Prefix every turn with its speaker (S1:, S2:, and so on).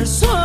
S1: persona.